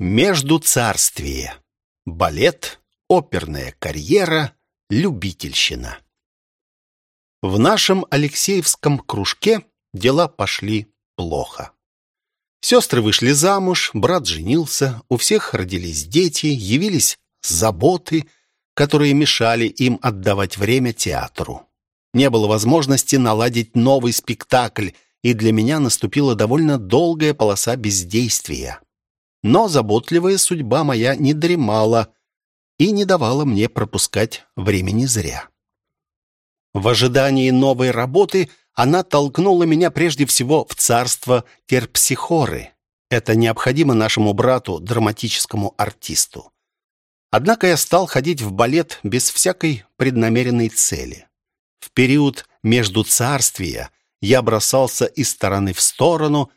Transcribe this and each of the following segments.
Между царствие. Балет, оперная карьера, любительщина. В нашем Алексеевском кружке дела пошли плохо. Сестры вышли замуж, брат женился, у всех родились дети, явились заботы, которые мешали им отдавать время театру. Не было возможности наладить новый спектакль, и для меня наступила довольно долгая полоса бездействия. Но заботливая судьба моя не дремала и не давала мне пропускать времени зря. В ожидании новой работы она толкнула меня прежде всего в царство Терпсихоры. Это необходимо нашему брату, драматическому артисту. Однако я стал ходить в балет без всякой преднамеренной цели. В период между царствия я бросался из стороны в сторону,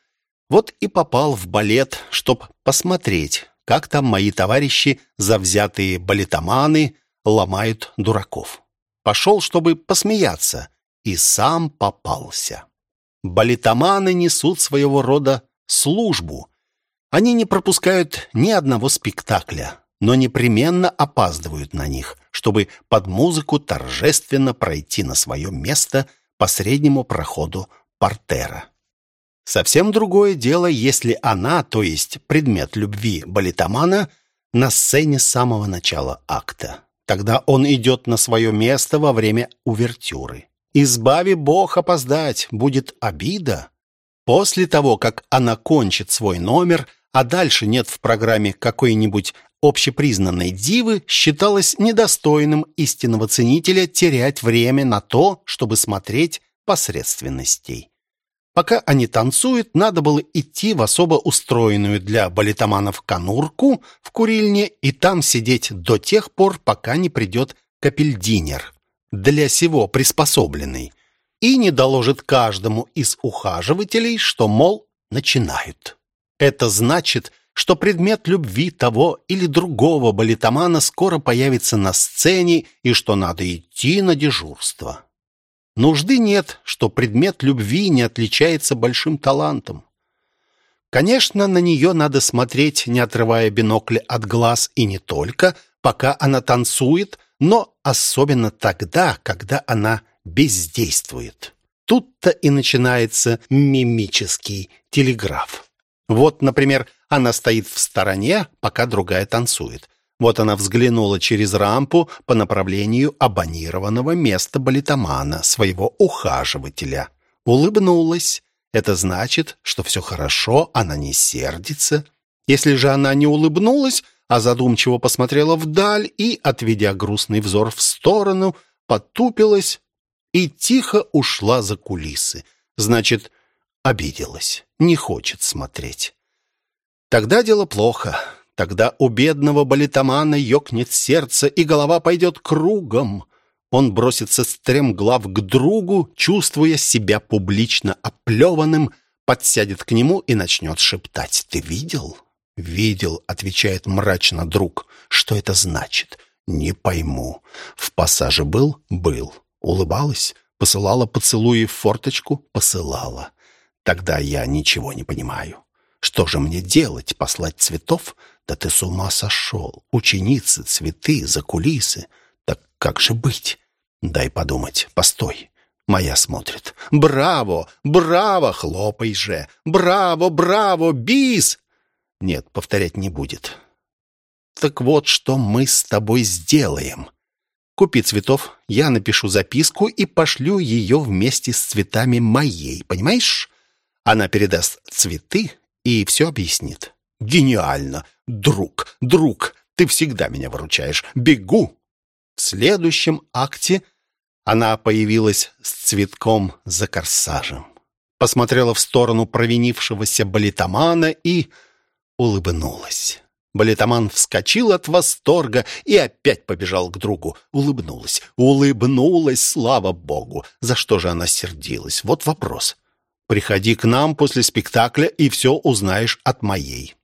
вот и попал в балет, чтоб посмотреть, как там мои товарищи, завзятые балетоманы, ломают дураков. Пошел, чтобы посмеяться, и сам попался. Балетоманы несут своего рода службу. Они не пропускают ни одного спектакля, но непременно опаздывают на них, чтобы под музыку торжественно пройти на свое место по среднему проходу портера. Совсем другое дело, если она, то есть предмет любви балетомана, на сцене с самого начала акта. Тогда он идет на свое место во время увертюры. Избави Бог опоздать, будет обида. После того, как она кончит свой номер, а дальше нет в программе какой-нибудь общепризнанной дивы, считалось недостойным истинного ценителя терять время на то, чтобы смотреть посредственностей. Пока они танцуют, надо было идти в особо устроенную для балетоманов конурку в курильне и там сидеть до тех пор, пока не придет капельдинер, для сего приспособленный, и не доложит каждому из ухаживателей, что, мол, начинают. Это значит, что предмет любви того или другого балетомана скоро появится на сцене и что надо идти на дежурство. Нужды нет, что предмет любви не отличается большим талантом. Конечно, на нее надо смотреть, не отрывая бинокля от глаз, и не только, пока она танцует, но особенно тогда, когда она бездействует. Тут-то и начинается мимический телеграф. Вот, например, она стоит в стороне, пока другая танцует. Вот она взглянула через рампу по направлению абонированного места балетомана, своего ухаживателя. Улыбнулась. Это значит, что все хорошо, она не сердится. Если же она не улыбнулась, а задумчиво посмотрела вдаль и, отведя грустный взор в сторону, потупилась и тихо ушла за кулисы. Значит, обиделась, не хочет смотреть. Тогда дело плохо. Тогда у бедного балетомана ёкнет сердце, и голова пойдет кругом. Он бросится стремглав к другу, чувствуя себя публично оплеванным, подсядет к нему и начнет шептать. «Ты видел?» «Видел», — отвечает мрачно друг. «Что это значит?» «Не пойму». «В пассаже был?» «Был». «Улыбалась?» «Посылала поцелуи в форточку?» «Посылала». «Тогда я ничего не понимаю». «Что же мне делать? Послать цветов?» Да ты с ума сошел! Ученицы, цветы, за кулисы. Так как же быть? Дай подумать. Постой. Моя смотрит. Браво! Браво! Хлопай же! Браво! Браво! Бис! Нет, повторять не будет. Так вот, что мы с тобой сделаем. Купи цветов, я напишу записку и пошлю ее вместе с цветами моей, понимаешь? Она передаст цветы и все объяснит. Гениально! Друг, друг, ты всегда меня выручаешь. Бегу!» В следующем акте она появилась с цветком за корсажем. Посмотрела в сторону провинившегося балетомана и улыбнулась. Балетоман вскочил от восторга и опять побежал к другу. Улыбнулась, улыбнулась, слава богу. За что же она сердилась? Вот вопрос. Приходи к нам после спектакля и все узнаешь от моей.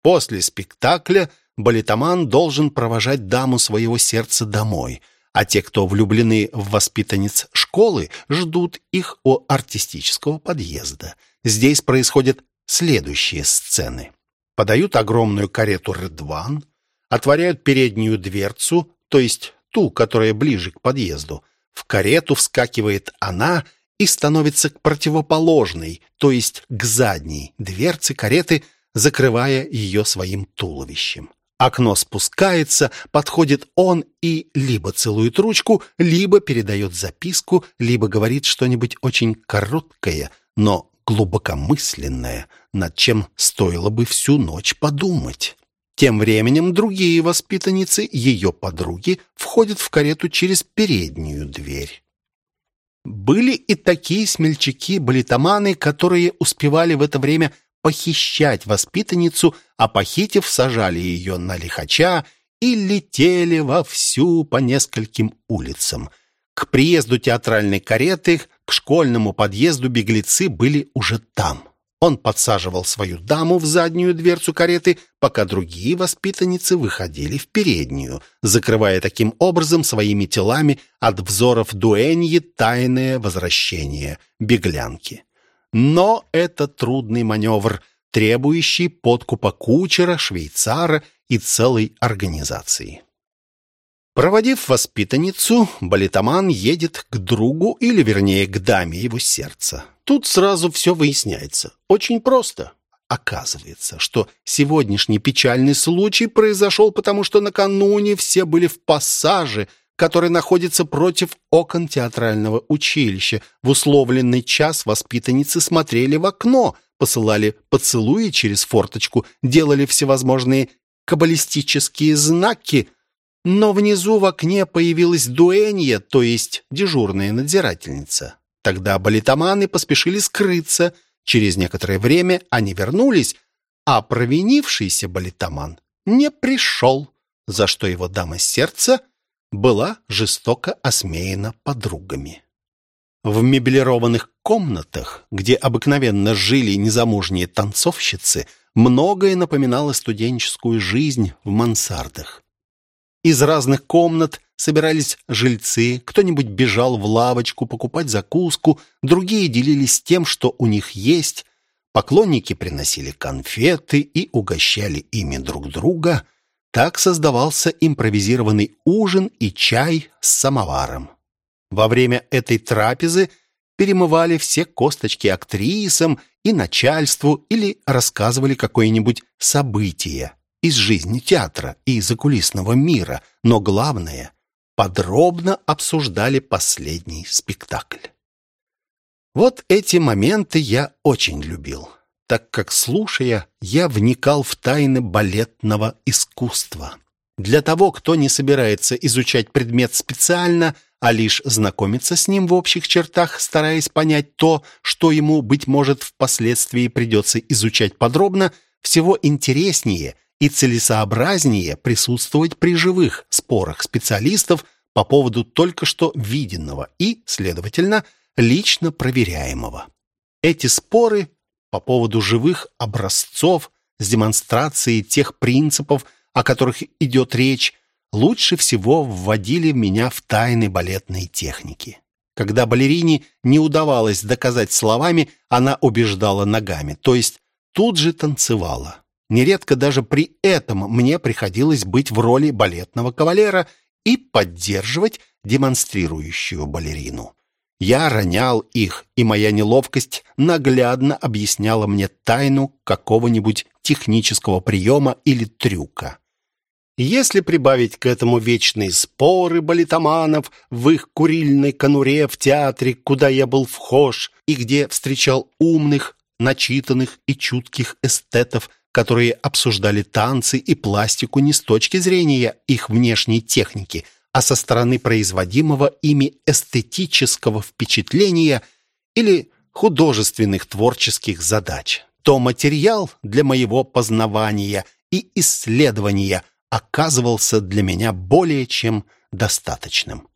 После спектакля балетоман должен провожать даму своего сердца домой, а те, кто влюблены в воспитанниц школы, ждут их у артистического подъезда. Здесь происходят следующие сцены. подают огромную карету «Редван», отворяют переднюю дверцу, то есть ту, которая ближе к подъезду. В карету вскакивает она и становится к противоположной, то есть к задней дверце кареты, закрывая ее своим туловищем. Окно спускается, подходит он и либо целует ручку, либо передает записку, либо говорит что-нибудь очень короткое, но глубокомысленное, над чем стоило бы всю ночь подумать. Тем временем другие воспитанницы, ее подруги, входят в карету через переднюю дверь. Были и такие смельчаки-балетоманы, которые успевали в это время похищать воспитанницу, а похитив, сажали ее на лихача и летели вовсю по нескольким улицам. К приезду театральной кареты, к школьному подъезду беглецы были уже там. Он подсаживал свою даму в заднюю дверцу кареты, пока другие воспитанницы выходили в переднюю, закрывая таким образом своими телами от взоров дуэньи тайное возвращение беглянки. Но это трудный маневр, требующий подкупа кучера, швейцара и целой организации. Проводив воспитанницу, балетоман едет к другу, или вернее к даме его сердца. Тут сразу все выясняется. Очень просто. Оказывается, что сегодняшний печальный случай произошел потому, что накануне все были в пассаже, который находится против окон театрального училища. В условленный час воспитанницы смотрели в окно, посылали поцелуи через форточку, делали всевозможные каббалистические знаки, но внизу в окне появилась дуэнья, то есть дежурная надзирательница. Тогда балетоманы поспешили скрыться. Через некоторое время они вернулись, а провинившийся балетоман не пришел, за что его дама сердца была жестоко осмеяна подругами. В меблированных комнатах, где обыкновенно жили незамужние танцовщицы, многое напоминало студенческую жизнь в мансардах. Из разных комнат собирались жильцы, кто-нибудь бежал в лавочку покупать закуску, другие делились тем, что у них есть, поклонники приносили конфеты и угощали ими друг друга. Так создавался импровизированный ужин и чай с самоваром. Во время этой трапезы перемывали все косточки актрисам и начальству или рассказывали какое-нибудь событие из жизни театра и закулисного мира, но главное, подробно обсуждали последний спектакль. Вот эти моменты я очень любил, так как, слушая, я вникал в тайны балетного искусства. Для того, кто не собирается изучать предмет специально, а лишь знакомиться с ним в общих чертах, стараясь понять то, что ему, быть может, впоследствии придется изучать подробно, всего интереснее – и целесообразнее присутствовать при живых спорах специалистов по поводу только что виденного и, следовательно, лично проверяемого. Эти споры по поводу живых образцов с демонстрацией тех принципов, о которых идет речь, лучше всего вводили меня в тайны балетной техники. Когда балерине не удавалось доказать словами, она убеждала ногами, то есть тут же танцевала. Нередко даже при этом мне приходилось быть в роли балетного кавалера и поддерживать демонстрирующую балерину. Я ронял их, и моя неловкость наглядно объясняла мне тайну какого-нибудь технического приема или трюка. Если прибавить к этому вечные споры балетоманов в их курильной конуре в театре, куда я был вхож и где встречал умных, начитанных и чутких эстетов, которые обсуждали танцы и пластику не с точки зрения их внешней техники, а со стороны производимого ими эстетического впечатления или художественных творческих задач, то материал для моего познавания и исследования оказывался для меня более чем достаточным.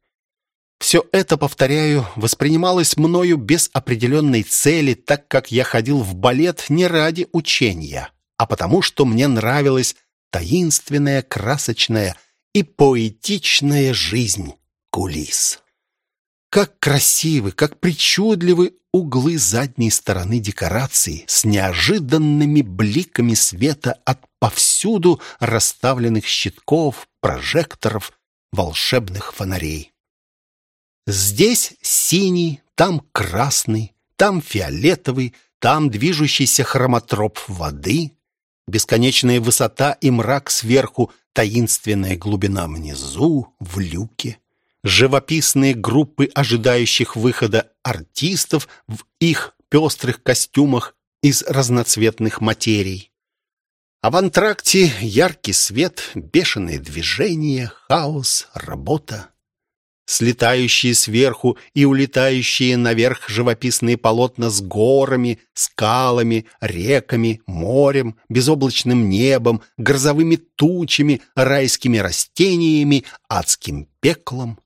Все это, повторяю, воспринималось мною без определенной цели, так как я ходил в балет не ради учения, а потому что мне нравилась таинственная, красочная и поэтичная жизнь кулис. Как красивы, как причудливы углы задней стороны декорации с неожиданными бликами света от повсюду расставленных щитков, прожекторов, волшебных фонарей. Здесь синий, там красный, там фиолетовый, там движущийся хромотроп воды, бесконечная высота и мрак сверху, таинственная глубина внизу, в люке живописные группы ожидающих выхода артистов в их пестрых костюмах из разноцветных материй. А в антракте яркий свет, бешеные движения, хаос, работа. Слетающие сверху и улетающие наверх живописные полотна с горами, скалами, реками, морем, безоблачным небом, грозовыми тучами, райскими растениями, адским пеклом.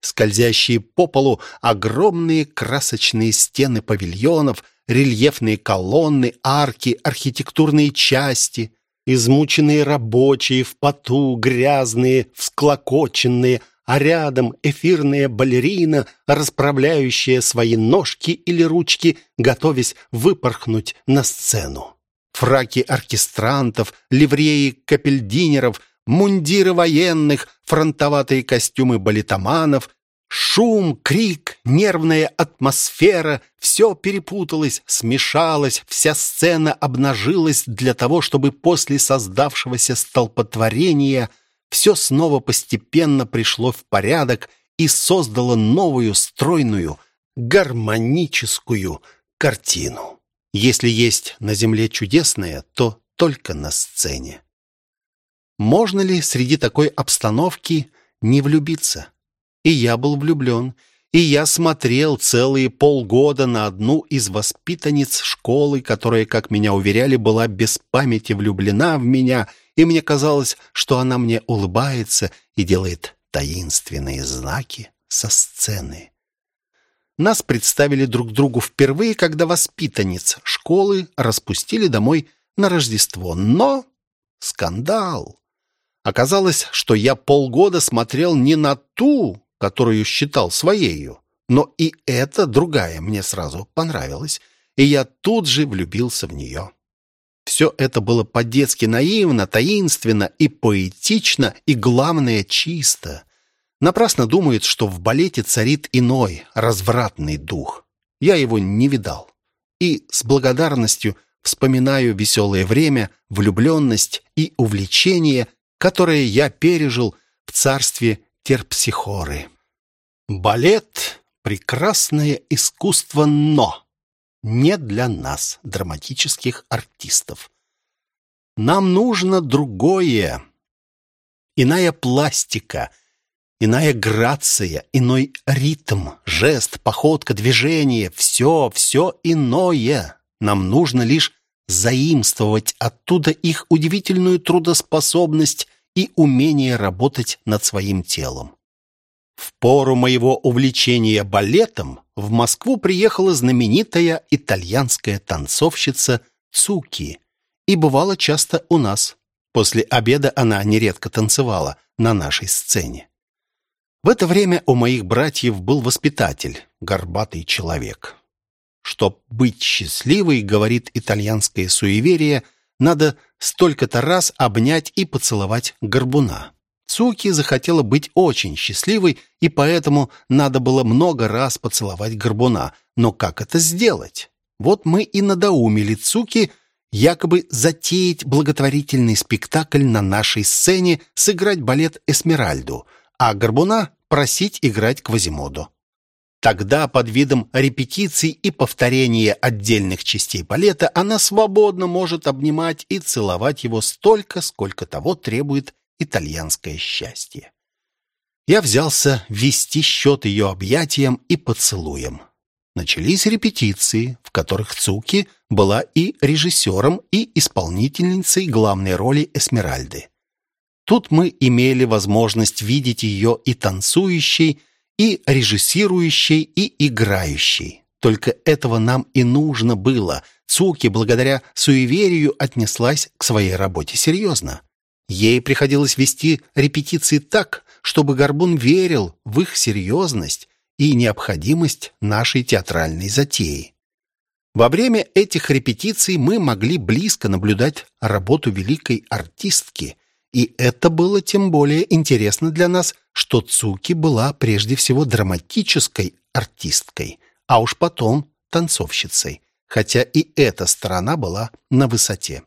Скользящие по полу огромные красочные стены павильонов, рельефные колонны, арки, архитектурные части, измученные рабочие, в поту, грязные, всклокоченные, а рядом эфирная балерина, расправляющая свои ножки или ручки, готовясь выпорхнуть на сцену. Фраки оркестрантов, ливреи капельдинеров, мундиры военных, фронтоватые костюмы балетоманов, Шум, крик, нервная атмосфера — все перепуталось, смешалось, вся сцена обнажилась для того, чтобы после создавшегося столпотворения все снова постепенно пришло в порядок и создало новую, стройную, гармоническую картину. Если есть на земле чудесное, то только на сцене. Можно ли среди такой обстановки не влюбиться? и я был влюблен. И я смотрел целые полгода на одну из воспитанниц школы, которая, как меня уверяли, была без памяти влюблена в меня, и мне казалось, что она мне улыбается и делает таинственные знаки со сцены. Нас представили друг другу впервые, когда воспитанниц школы распустили домой на Рождество. Но скандал! Оказалось, что я полгода смотрел не на ту, которую считал своею. Но и эта другая мне сразу понравилась, и я тут же влюбился в нее. Все это было по-детски наивно, таинственно и поэтично, и, главное, чисто. Напрасно думают, что в балете царит иной, развратный дух. Я его не видал. И с благодарностью вспоминаю веселое время, влюбленность и увлечение, которое я пережил в царстве терпсихоры. Балет — прекрасное искусство, но не для нас, драматических артистов. Нам нужно другое. Иная пластика, иная грация, иной ритм, жест, походка, движение. Все, все иное. Нам нужно лишь заимствовать оттуда их удивительную трудоспособность и умение работать над своим телом. В пору моего увлечения балетом в Москву приехала знаменитая итальянская танцовщица Цуки и бывала часто у нас. После обеда она нередко танцевала на нашей сцене. В это время у моих братьев был воспитатель, горбатый человек. Чтоб быть счастливой, говорит итальянское суеверие – надо столько-то раз обнять и поцеловать горбуна. Цуки захотела быть очень счастливой, и поэтому надо было много раз поцеловать горбуна. Но как это сделать? Вот мы и надоумили Цуки якобы затеять благотворительный спектакль на нашей сцене, сыграть балет «Эсмеральду», а горбуна просить играть Квазимоду. Тогда под видом репетиций и повторения отдельных частей балета она свободно может обнимать и целовать его столько, сколько того требует итальянское счастье. Я взялся вести счет ее объятиям и поцелуям. Начались репетиции, в которых Цуки была и режиссером, и исполнительницей главной роли Эсмеральды. Тут мы имели возможность видеть ее и танцующей, и режиссирующей, и играющей. Только этого нам и нужно было. Цуки, благодаря суеверию, отнеслась к своей работе серьезно. Ей приходилось вести репетиции так, чтобы Горбун верил в их серьезность и необходимость нашей театральной затеи. Во время этих репетиций мы могли близко наблюдать работу великой артистки, и это было тем более интересно для нас, что Цуки была прежде всего драматической артисткой, а уж потом танцовщицей, хотя и эта сторона была на высоте.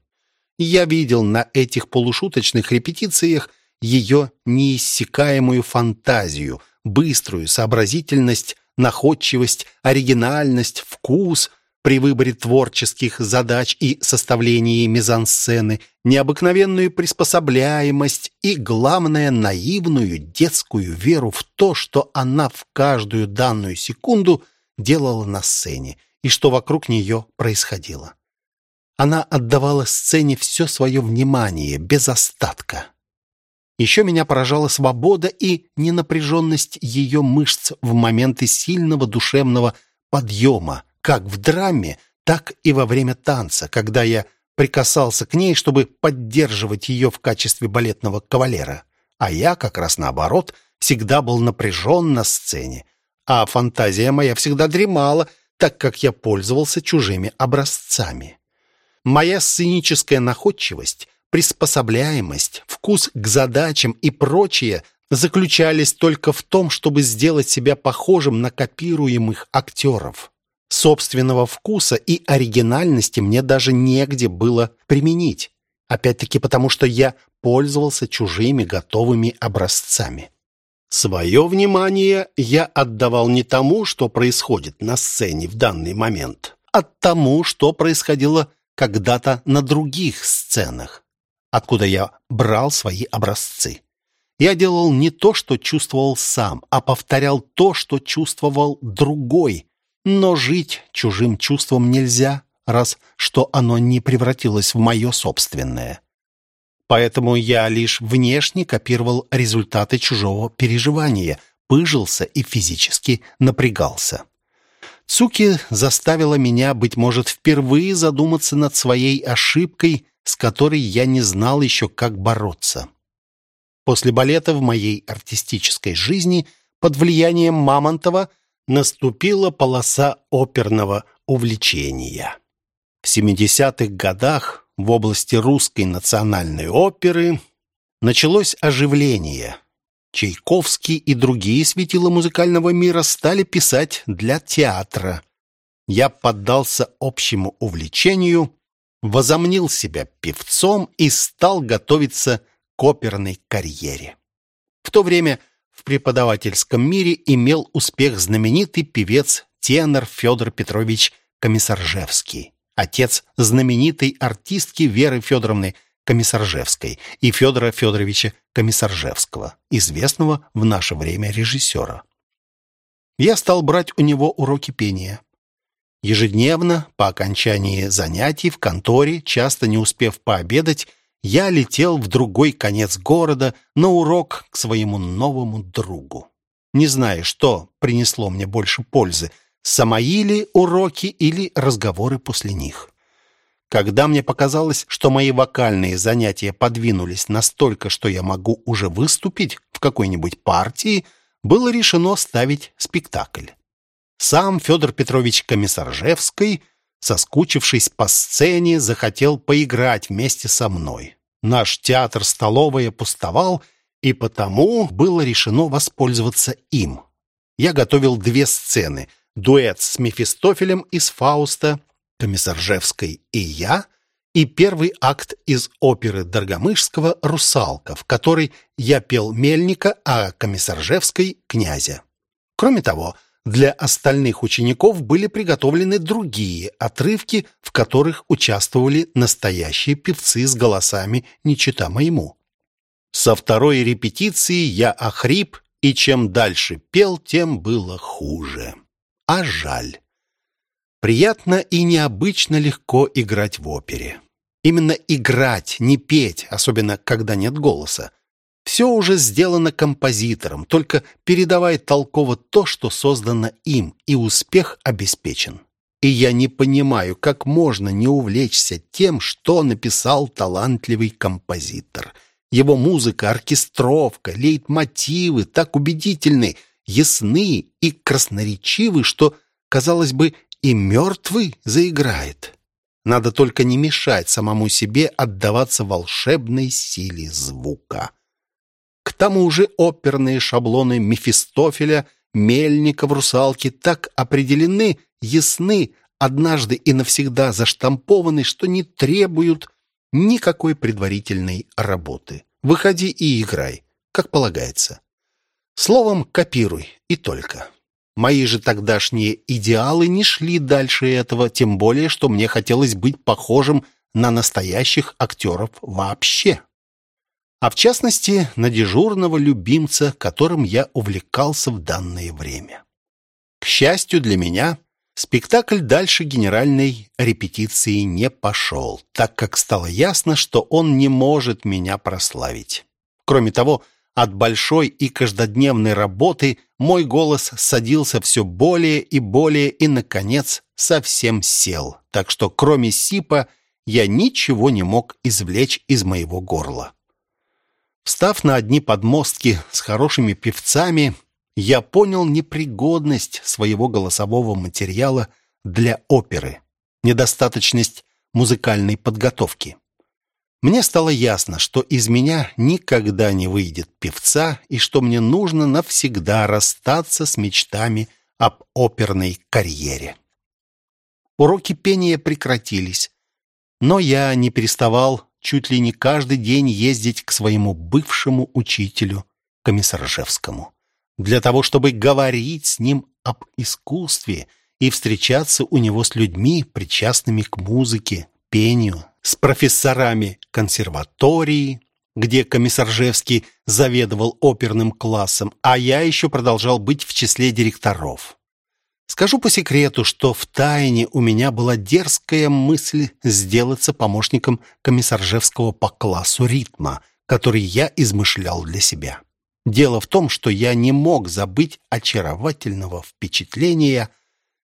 Я видел на этих полушуточных репетициях ее неиссякаемую фантазию, быструю сообразительность, находчивость, оригинальность, вкус при выборе творческих задач и составлении мизансцены, необыкновенную приспособляемость и, главное, наивную детскую веру в то, что она в каждую данную секунду делала на сцене и что вокруг нее происходило. Она отдавала сцене все свое внимание, без остатка. Еще меня поражала свобода и ненапряженность ее мышц в моменты сильного душевного подъема, как в драме, так и во время танца, когда я прикасался к ней, чтобы поддерживать ее в качестве балетного кавалера. А я, как раз наоборот, всегда был напряжен на сцене, а фантазия моя всегда дремала, так как я пользовался чужими образцами. Моя сценическая находчивость, приспособляемость, вкус к задачам и прочее заключались только в том, чтобы сделать себя похожим на копируемых актеров. Собственного вкуса и оригинальности мне даже негде было применить. Опять-таки потому, что я пользовался чужими готовыми образцами. Свое внимание я отдавал не тому, что происходит на сцене в данный момент, а тому, что происходило когда-то на других сценах, откуда я брал свои образцы. Я делал не то, что чувствовал сам, а повторял то, что чувствовал другой. Но жить чужим чувством нельзя, раз что оно не превратилось в мое собственное. Поэтому я лишь внешне копировал результаты чужого переживания, пыжился и физически напрягался. Цуки заставила меня, быть может, впервые задуматься над своей ошибкой, с которой я не знал еще, как бороться. После балета в моей артистической жизни под влиянием Мамонтова наступила полоса оперного увлечения. В 70-х годах в области русской национальной оперы началось оживление – Чайковский и другие светила музыкального мира стали писать для театра. Я поддался общему увлечению, возомнил себя певцом и стал готовиться к оперной карьере. В то время в преподавательском мире имел успех знаменитый певец-тенор Федор Петрович Комиссаржевский, отец знаменитой артистки Веры Федоровны Комиссаржевской и Федора Федоровича Комиссаржевского, известного в наше время режиссера. Я стал брать у него уроки пения. Ежедневно, по окончании занятий в конторе, часто не успев пообедать, я летел в другой конец города на урок к своему новому другу. Не зная, что принесло мне больше пользы, самоили уроки или разговоры после них. Когда мне показалось, что мои вокальные занятия подвинулись настолько, что я могу уже выступить в какой-нибудь партии, было решено ставить спектакль. Сам Федор Петрович Комиссаржевский, соскучившись по сцене, захотел поиграть вместе со мной. Наш театр-столовая пустовал, и потому было решено воспользоваться им. Я готовил две сцены — дуэт с Мефистофелем из «Фауста» Комиссаржевской и я, и первый акт из оперы Доргомышского «Русалка», в которой я пел Мельника, а Комиссаржевской — князя. Кроме того, для остальных учеников были приготовлены другие отрывки, в которых участвовали настоящие певцы с голосами не чита моему. Со второй репетиции я охрип, и чем дальше пел, тем было хуже. А жаль. Приятно и необычно легко играть в опере. Именно играть, не петь, особенно когда нет голоса. Все уже сделано композитором, только передавай толково то, что создано им, и успех обеспечен. И я не понимаю, как можно не увлечься тем, что написал талантливый композитор. Его музыка, оркестровка, лейтмотивы так убедительны – ясны и красноречивы, что, казалось бы, и мертвый заиграет. Надо только не мешать самому себе отдаваться волшебной силе звука. К тому же оперные шаблоны Мефистофеля, Мельника в «Русалке» так определены, ясны, однажды и навсегда заштампованы, что не требуют никакой предварительной работы. Выходи и играй, как полагается. Словом, копируй, и только. Мои же тогдашние идеалы не шли дальше этого, тем более, что мне хотелось быть похожим на настоящих актеров вообще. А в частности, на дежурного любимца, которым я увлекался в данное время. К счастью для меня, спектакль дальше генеральной репетиции не пошел, так как стало ясно, что он не может меня прославить. Кроме того, от большой и каждодневной работы мой голос садился все более и более и, наконец, совсем сел. Так что кроме сипа я ничего не мог извлечь из моего горла. Встав на одни подмостки с хорошими певцами, я понял непригодность своего голосового материала для оперы, недостаточность музыкальной подготовки. Мне стало ясно, что из меня никогда не выйдет певца и что мне нужно навсегда расстаться с мечтами об оперной карьере. Уроки пения прекратились, но я не переставал чуть ли не каждый день ездить к своему бывшему учителю, Комиссаржевскому, для того, чтобы говорить с ним об искусстве и встречаться у него с людьми, причастными к музыке, пению, с профессорами консерватории, где Комиссаржевский заведовал оперным классом, а я еще продолжал быть в числе директоров. Скажу по секрету, что в тайне у меня была дерзкая мысль сделаться помощником Комиссаржевского по классу ритма, который я измышлял для себя. Дело в том, что я не мог забыть очаровательного впечатления,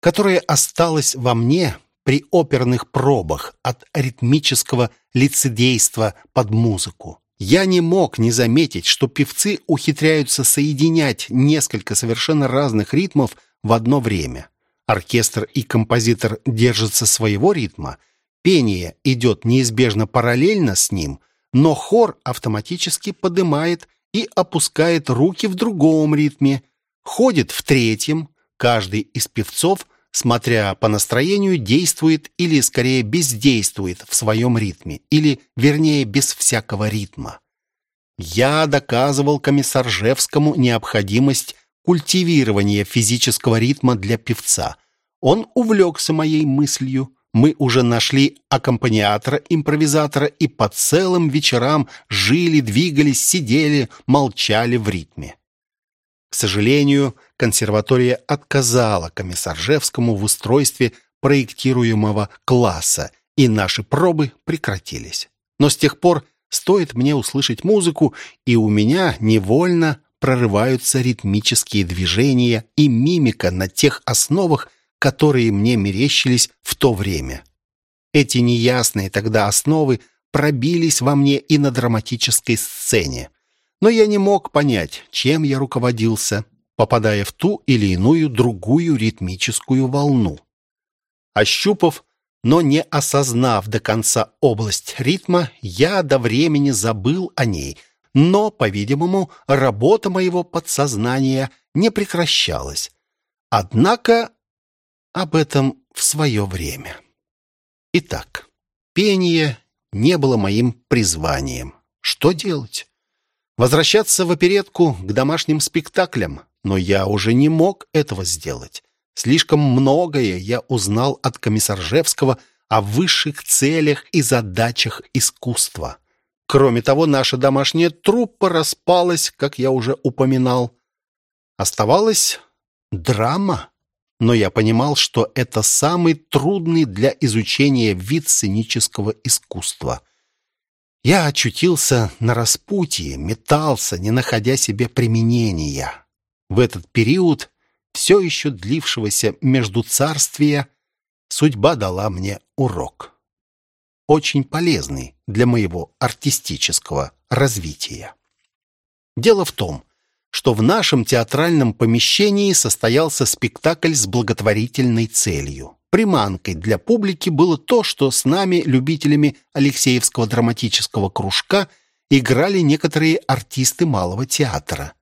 которое осталось во мне при оперных пробах от ритмического лицедейства под музыку. Я не мог не заметить, что певцы ухитряются соединять несколько совершенно разных ритмов в одно время. Оркестр и композитор держатся своего ритма, пение идет неизбежно параллельно с ним, но хор автоматически поднимает и опускает руки в другом ритме, ходит в третьем, каждый из певцов – смотря по настроению, действует или скорее бездействует в своем ритме, или, вернее, без всякого ритма. Я доказывал комиссаржевскому необходимость культивирования физического ритма для певца. Он увлекся моей мыслью. Мы уже нашли аккомпаниатора-импровизатора и по целым вечерам жили, двигались, сидели, молчали в ритме. К сожалению, консерватория отказала Комиссаржевскому в устройстве проектируемого класса, и наши пробы прекратились. Но с тех пор стоит мне услышать музыку, и у меня невольно прорываются ритмические движения и мимика на тех основах, которые мне мерещились в то время. Эти неясные тогда основы пробились во мне и на драматической сцене но я не мог понять, чем я руководился, попадая в ту или иную другую ритмическую волну. Ощупав, но не осознав до конца область ритма, я до времени забыл о ней, но, по-видимому, работа моего подсознания не прекращалась. Однако об этом в свое время. Итак, пение не было моим призванием. Что делать? Возвращаться в оперетку к домашним спектаклям, но я уже не мог этого сделать. Слишком многое я узнал от Комиссаржевского о высших целях и задачах искусства. Кроме того, наша домашняя труппа распалась, как я уже упоминал. Оставалась драма, но я понимал, что это самый трудный для изучения вид сценического искусства — я очутился на распутье, метался, не находя себе применения. В этот период, все еще длившегося между царствия, судьба дала мне урок. Очень полезный для моего артистического развития. Дело в том, что в нашем театральном помещении состоялся спектакль с благотворительной целью. Приманкой для публики было то, что с нами, любителями Алексеевского драматического кружка, играли некоторые артисты малого театра.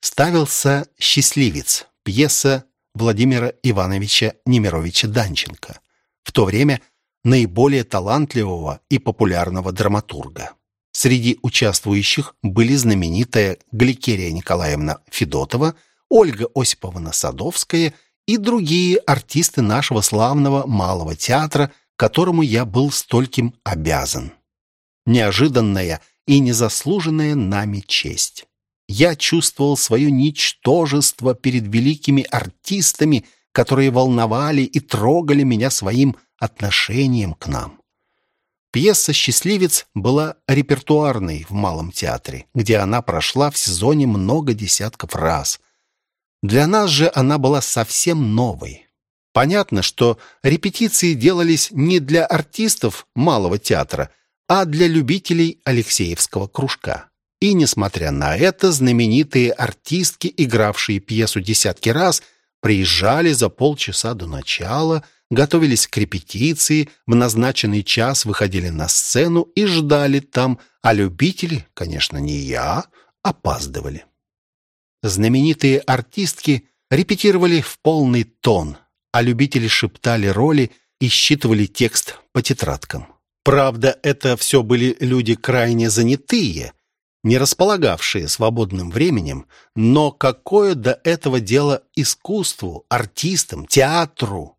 Ставился «Счастливец», пьеса Владимира Ивановича Немировича Данченко, в то время наиболее талантливого и популярного драматурга. Среди участвующих были знаменитая Гликерия Николаевна Федотова, Ольга Осиповна Садовская и другие артисты нашего славного малого театра, которому я был стольким обязан. Неожиданная и незаслуженная нами честь. Я чувствовал свое ничтожество перед великими артистами, которые волновали и трогали меня своим отношением к нам. Пьеса «Счастливец» была репертуарной в Малом театре, где она прошла в сезоне много десятков раз. Для нас же она была совсем новой. Понятно, что репетиции делались не для артистов Малого театра, а для любителей Алексеевского кружка. И, несмотря на это, знаменитые артистки, игравшие пьесу десятки раз, приезжали за полчаса до начала – готовились к репетиции, в назначенный час выходили на сцену и ждали там, а любители, конечно, не я, опаздывали. Знаменитые артистки репетировали в полный тон, а любители шептали роли и считывали текст по тетрадкам. Правда, это все были люди крайне занятые, не располагавшие свободным временем, но какое до этого дело искусству, артистам, театру?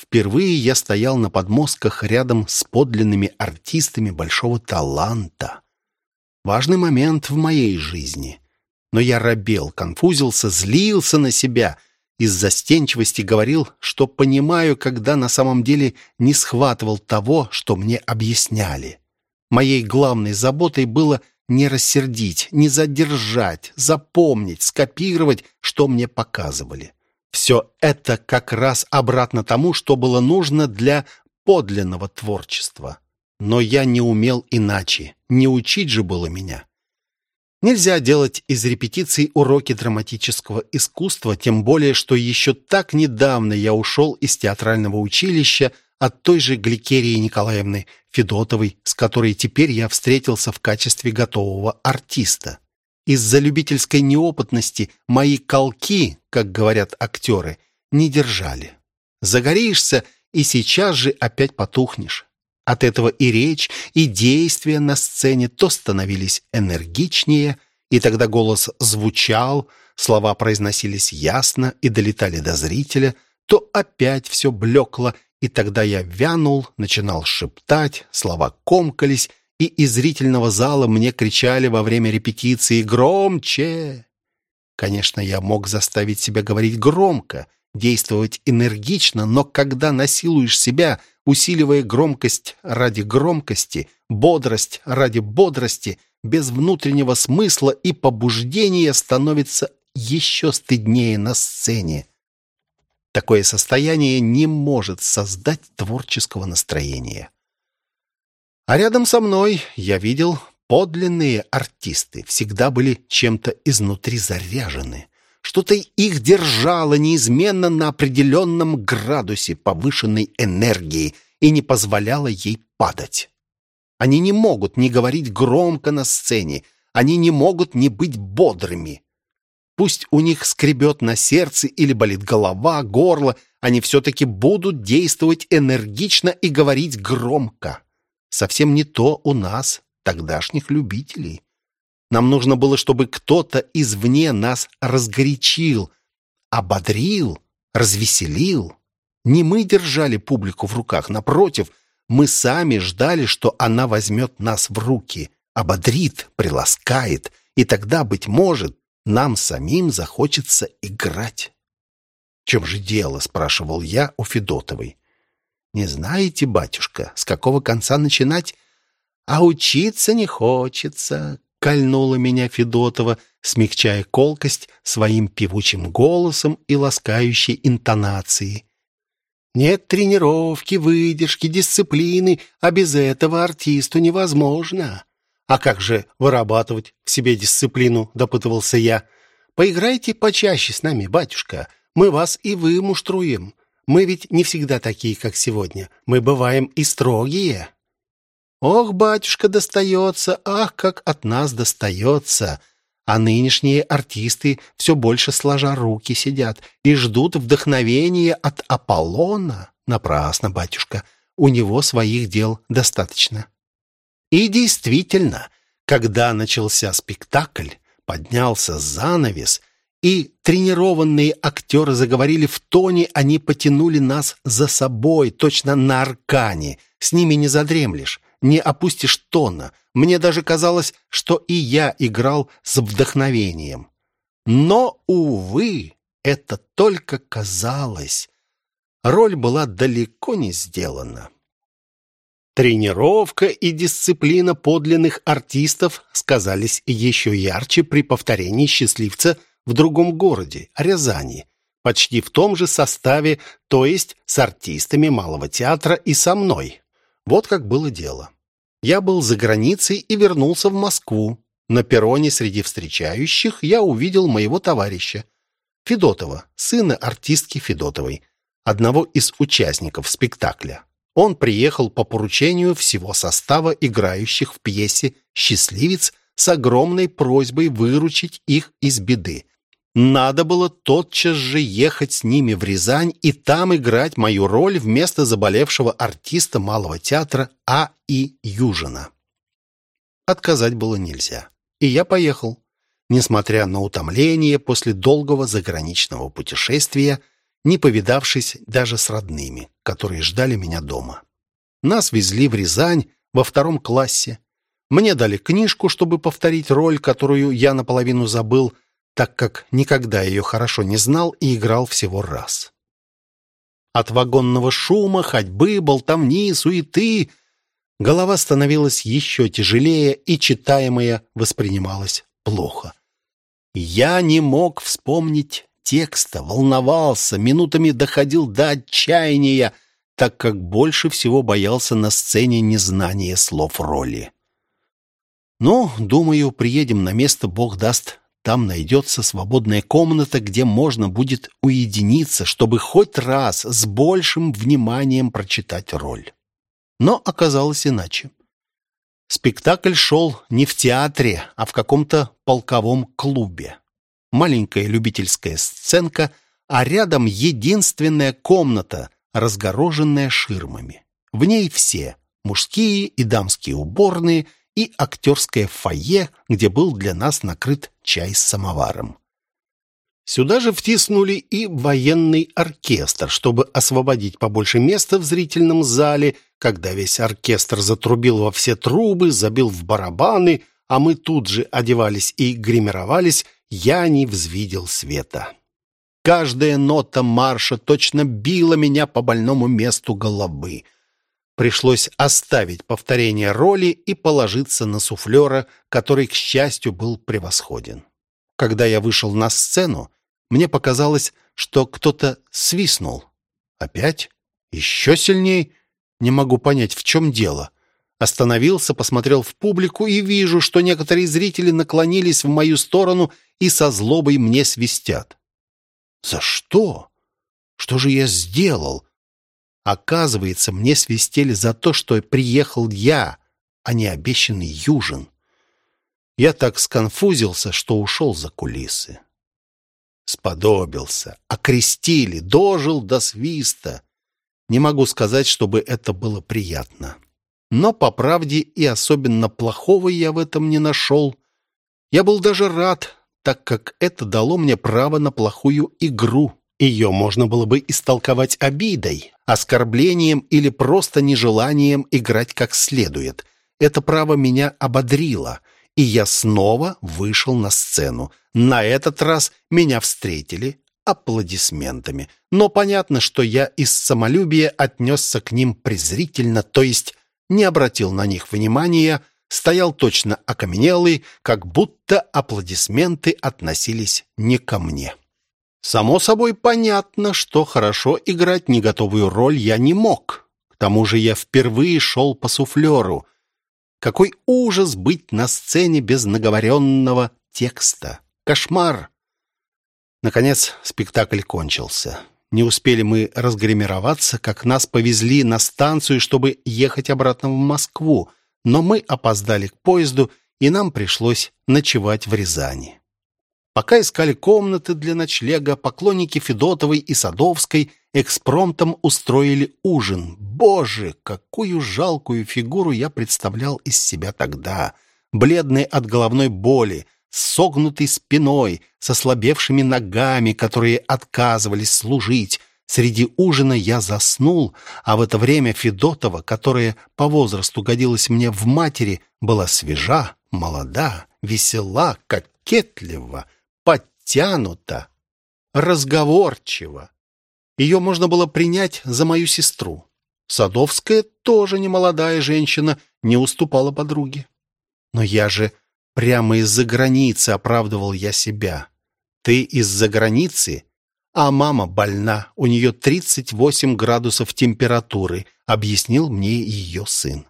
Впервые я стоял на подмостках рядом с подлинными артистами большого таланта. Важный момент в моей жизни. Но я робел, конфузился, злился на себя. Из застенчивости говорил, что понимаю, когда на самом деле не схватывал того, что мне объясняли. Моей главной заботой было не рассердить, не задержать, запомнить, скопировать, что мне показывали. Все это как раз обратно тому, что было нужно для подлинного творчества. Но я не умел иначе, не учить же было меня. Нельзя делать из репетиций уроки драматического искусства, тем более, что еще так недавно я ушел из театрального училища от той же Гликерии Николаевны Федотовой, с которой теперь я встретился в качестве готового артиста. Из-за любительской неопытности мои колки, как говорят актеры, не держали. Загоришься и сейчас же опять потухнешь. От этого и речь, и действия на сцене то становились энергичнее, и тогда голос звучал, слова произносились ясно и долетали до зрителя, то опять все блекло, и тогда я вянул, начинал шептать, слова комкались, и из зрительного зала мне кричали во время репетиции «Громче!». Конечно, я мог заставить себя говорить громко, действовать энергично, но когда насилуешь себя, усиливая громкость ради громкости, бодрость ради бодрости, без внутреннего смысла и побуждения становится еще стыднее на сцене. Такое состояние не может создать творческого настроения. А рядом со мной я видел подлинные артисты, всегда были чем-то изнутри заряжены. Что-то их держало неизменно на определенном градусе повышенной энергии и не позволяло ей падать. Они не могут не говорить громко на сцене, они не могут не быть бодрыми. Пусть у них скребет на сердце или болит голова, горло, они все-таки будут действовать энергично и говорить громко. Совсем не то у нас, тогдашних любителей. Нам нужно было, чтобы кто-то извне нас разгорячил, ободрил, развеселил. Не мы держали публику в руках, напротив, мы сами ждали, что она возьмет нас в руки, ободрит, приласкает, и тогда, быть может, нам самим захочется играть. «В чем же дело?» — спрашивал я у Федотовой. Не знаете, батюшка, с какого конца начинать? А учиться не хочется, кольнула меня Федотова, смягчая колкость своим певучим голосом и ласкающей интонацией. Нет тренировки, выдержки, дисциплины, а без этого артисту невозможно. А как же вырабатывать в себе дисциплину, допытывался я. Поиграйте почаще с нами, батюшка. Мы вас и вы муштруем. Мы ведь не всегда такие, как сегодня. Мы бываем и строгие». «Ох, батюшка, достается! Ах, как от нас достается!» А нынешние артисты все больше сложа руки сидят и ждут вдохновения от Аполлона. Напрасно, батюшка, у него своих дел достаточно. И действительно, когда начался спектакль, поднялся занавес, и тренированные актеры заговорили в тоне, они потянули нас за собой, точно на аркане. С ними не задремлешь, не опустишь тона. Мне даже казалось, что и я играл с вдохновением. Но, увы, это только казалось. Роль была далеко не сделана. Тренировка и дисциплина подлинных артистов сказались еще ярче при повторении «Счастливца» в другом городе, Рязани, почти в том же составе, то есть с артистами Малого театра и со мной. Вот как было дело. Я был за границей и вернулся в Москву. На перроне среди встречающих я увидел моего товарища, Федотова, сына артистки Федотовой, одного из участников спектакля. Он приехал по поручению всего состава играющих в пьесе «Счастливец» с огромной просьбой выручить их из беды. Надо было тотчас же ехать с ними в Рязань и там играть мою роль вместо заболевшего артиста Малого театра А. И. Южина. Отказать было нельзя. И я поехал. Несмотря на утомление после долгого заграничного путешествия, не повидавшись даже с родными, которые ждали меня дома. Нас везли в Рязань во втором классе. Мне дали книжку, чтобы повторить роль, которую я наполовину забыл, так как никогда ее хорошо не знал и играл всего раз. От вагонного шума, ходьбы, болтовни, суеты голова становилась еще тяжелее, и читаемое воспринималось плохо. Я не мог вспомнить текста, волновался, минутами доходил до отчаяния, так как больше всего боялся на сцене незнания слов роли. Ну, думаю, приедем на место, Бог даст, там найдется свободная комната, где можно будет уединиться, чтобы хоть раз с большим вниманием прочитать роль. Но оказалось иначе. Спектакль шел не в театре, а в каком-то полковом клубе. Маленькая любительская сценка, а рядом единственная комната, разгороженная ширмами. В ней все – мужские и дамские уборные – и актерское фойе, где был для нас накрыт чай с самоваром. Сюда же втиснули и военный оркестр, чтобы освободить побольше места в зрительном зале, когда весь оркестр затрубил во все трубы, забил в барабаны, а мы тут же одевались и гримировались, я не взвидел света. Каждая нота марша точно била меня по больному месту головы. Пришлось оставить повторение роли и положиться на суфлера, который, к счастью, был превосходен. Когда я вышел на сцену, мне показалось, что кто-то свистнул. Опять? Еще сильней? Не могу понять, в чем дело. Остановился, посмотрел в публику и вижу, что некоторые зрители наклонились в мою сторону и со злобой мне свистят. За что? Что же я сделал? Оказывается, мне свистели за то, что приехал я, а не обещанный Южин. Я так сконфузился, что ушел за кулисы. Сподобился, окрестили, дожил до свиста. Не могу сказать, чтобы это было приятно. Но, по правде, и особенно плохого я в этом не нашел. Я был даже рад, так как это дало мне право на плохую игру. Ее можно было бы истолковать обидой, оскорблением или просто нежеланием играть как следует. Это право меня ободрило, и я снова вышел на сцену. На этот раз меня встретили аплодисментами. Но понятно, что я из самолюбия отнесся к ним презрительно, то есть не обратил на них внимания, стоял точно окаменелый, как будто аплодисменты относились не ко мне. Само собой понятно, что хорошо играть не готовую роль я не мог. К тому же я впервые шел по суфлеру. Какой ужас быть на сцене без наговоренного текста. Кошмар. Наконец спектакль кончился. Не успели мы разгримироваться, как нас повезли на станцию, чтобы ехать обратно в Москву, но мы опоздали к поезду, и нам пришлось ночевать в Рязани. Пока искали комнаты для ночлега, поклонники Федотовой и Садовской экспромтом устроили ужин. Боже, какую жалкую фигуру я представлял из себя тогда. Бледный от головной боли, с согнутой спиной, со слабевшими ногами, которые отказывались служить. Среди ужина я заснул, а в это время Федотова, которая по возрасту годилась мне в матери, была свежа, молода, весела, кокетлива, подтянута, разговорчива. Ее можно было принять за мою сестру. Садовская, тоже немолодая женщина, не уступала подруге. Но я же Прямо из-за границы оправдывал я себя. Ты из-за границы, а мама больна, у нее 38 градусов температуры, объяснил мне ее сын.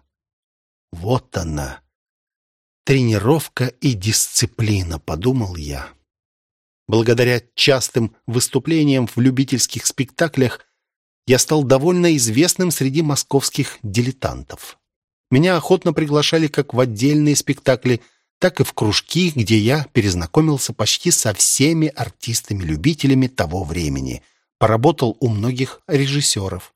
Вот она. Тренировка и дисциплина, подумал я. Благодаря частым выступлениям в любительских спектаклях я стал довольно известным среди московских дилетантов. Меня охотно приглашали как в отдельные спектакли – так и в кружки, где я перезнакомился почти со всеми артистами-любителями того времени. Поработал у многих режиссеров.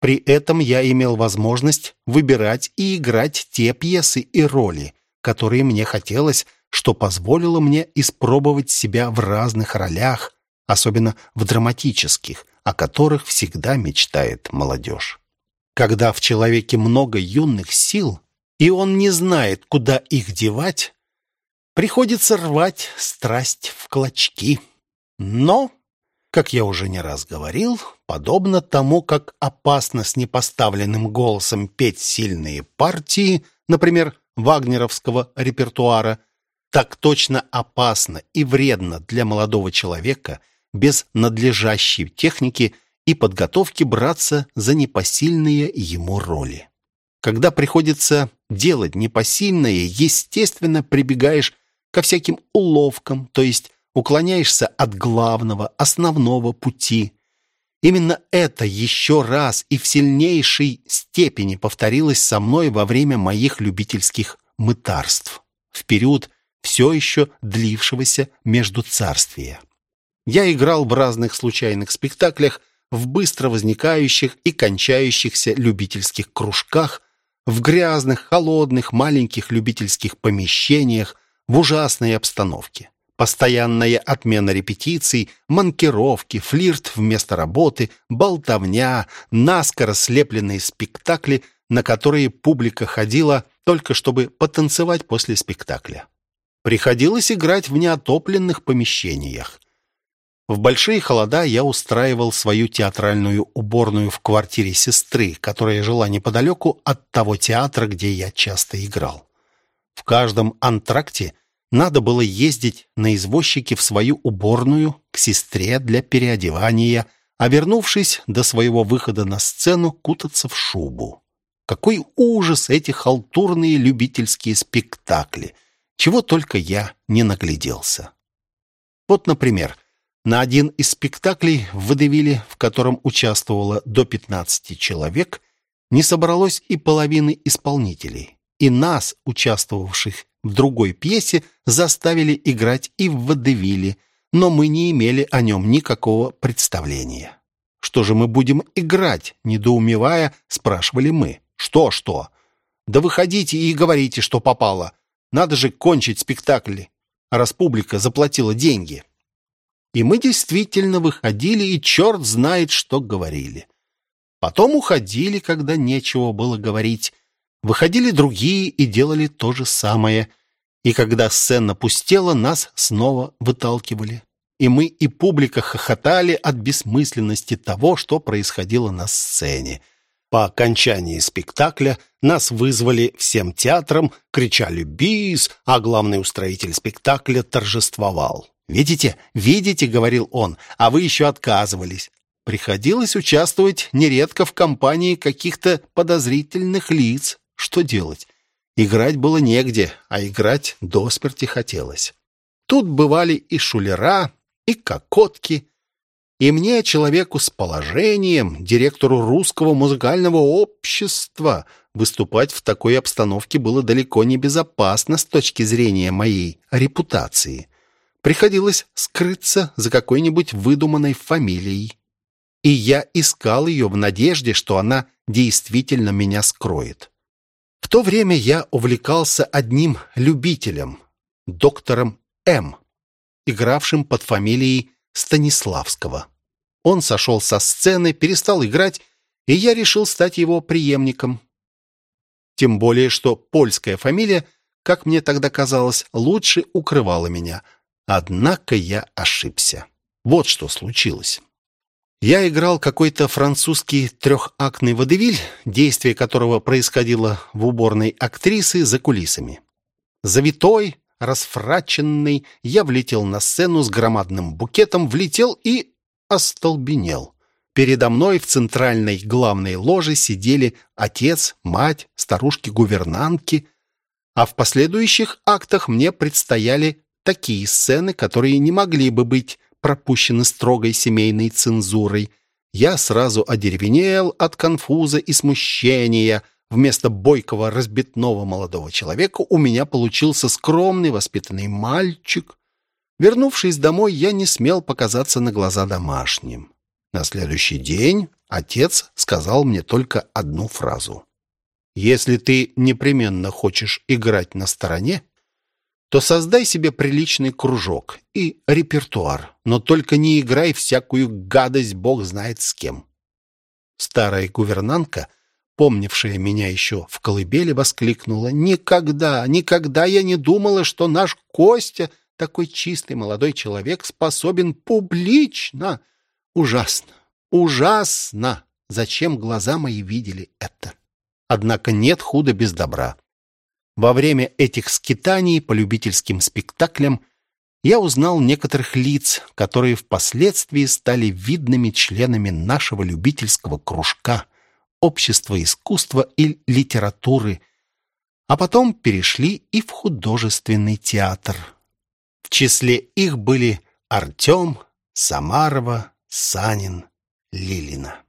При этом я имел возможность выбирать и играть те пьесы и роли, которые мне хотелось, что позволило мне испробовать себя в разных ролях, особенно в драматических, о которых всегда мечтает молодежь. Когда в человеке много юных сил, и он не знает, куда их девать, приходится рвать страсть в клочки. Но, как я уже не раз говорил, подобно тому, как опасно с непоставленным голосом петь сильные партии, например, вагнеровского репертуара, так точно опасно и вредно для молодого человека без надлежащей техники и подготовки браться за непосильные ему роли. Когда приходится делать непосильное, естественно, прибегаешь ко всяким уловкам, то есть уклоняешься от главного, основного пути. Именно это еще раз и в сильнейшей степени повторилось со мной во время моих любительских мытарств, в период все еще длившегося между царствия. Я играл в разных случайных спектаклях, в быстро возникающих и кончающихся любительских кружках, в грязных, холодных, маленьких любительских помещениях, в ужасной обстановке. Постоянная отмена репетиций, манкировки, флирт вместо работы, болтовня, наскоро слепленные спектакли, на которые публика ходила только чтобы потанцевать после спектакля. Приходилось играть в неотопленных помещениях. В большие холода я устраивал свою театральную уборную в квартире сестры, которая жила неподалеку от того театра, где я часто играл. В каждом антракте надо было ездить на извозчике в свою уборную к сестре для переодевания, а вернувшись до своего выхода на сцену, кутаться в шубу. Какой ужас эти халтурные любительские спектакли! Чего только я не нагляделся. Вот, например, на один из спектаклей в Водевиле, в котором участвовало до 15 человек, не собралось и половины исполнителей. И нас, участвовавших в другой пьесе, заставили играть и в Водевиле, но мы не имели о нем никакого представления. «Что же мы будем играть?» – недоумевая, спрашивали мы. «Что-что?» «Да выходите и говорите, что попало. Надо же кончить спектакль, раз публика заплатила деньги». И мы действительно выходили, и черт знает, что говорили. Потом уходили, когда нечего было говорить. Выходили другие и делали то же самое. И когда сцена пустела, нас снова выталкивали. И мы, и публика хохотали от бессмысленности того, что происходило на сцене. По окончании спектакля нас вызвали всем театром, кричали «Бис!», а главный устроитель спектакля торжествовал. «Видите, видите», — говорил он, — «а вы еще отказывались». Приходилось участвовать нередко в компании каких-то подозрительных лиц. Что делать? Играть было негде, а играть до смерти хотелось. Тут бывали и шулера, и кокотки. И мне, человеку с положением, директору русского музыкального общества, выступать в такой обстановке было далеко не безопасно с точки зрения моей репутации. Приходилось скрыться за какой-нибудь выдуманной фамилией. И я искал ее в надежде, что она действительно меня скроет. В то время я увлекался одним любителем, доктором М, игравшим под фамилией Станиславского. Он сошел со сцены, перестал играть, и я решил стать его преемником. Тем более, что польская фамилия, как мне тогда казалось, лучше укрывала меня – Однако я ошибся. Вот что случилось. Я играл какой-то французский трехактный водевиль, действие которого происходило в уборной актрисы за кулисами. Завитой, расфраченный, я влетел на сцену с громадным букетом, влетел и остолбенел. Передо мной в центральной главной ложе сидели отец, мать, старушки-гувернантки, а в последующих актах мне предстояли такие сцены, которые не могли бы быть пропущены строгой семейной цензурой. Я сразу одеревенел от конфуза и смущения. Вместо бойкого разбитного молодого человека у меня получился скромный воспитанный мальчик. Вернувшись домой, я не смел показаться на глаза домашним. На следующий день отец сказал мне только одну фразу. «Если ты непременно хочешь играть на стороне, то создай себе приличный кружок и репертуар, но только не играй всякую гадость бог знает с кем. Старая гувернантка, помнившая меня еще в колыбели, воскликнула. «Никогда, никогда я не думала, что наш Костя, такой чистый молодой человек, способен публично. Ужасно, ужасно! Зачем глаза мои видели это? Однако нет худа без добра. Во время этих скитаний по любительским спектаклям я узнал некоторых лиц, которые впоследствии стали видными членами нашего любительского кружка, общества искусства и литературы, а потом перешли и в художественный театр. В числе их были Артем, Самарова, Санин, Лилина.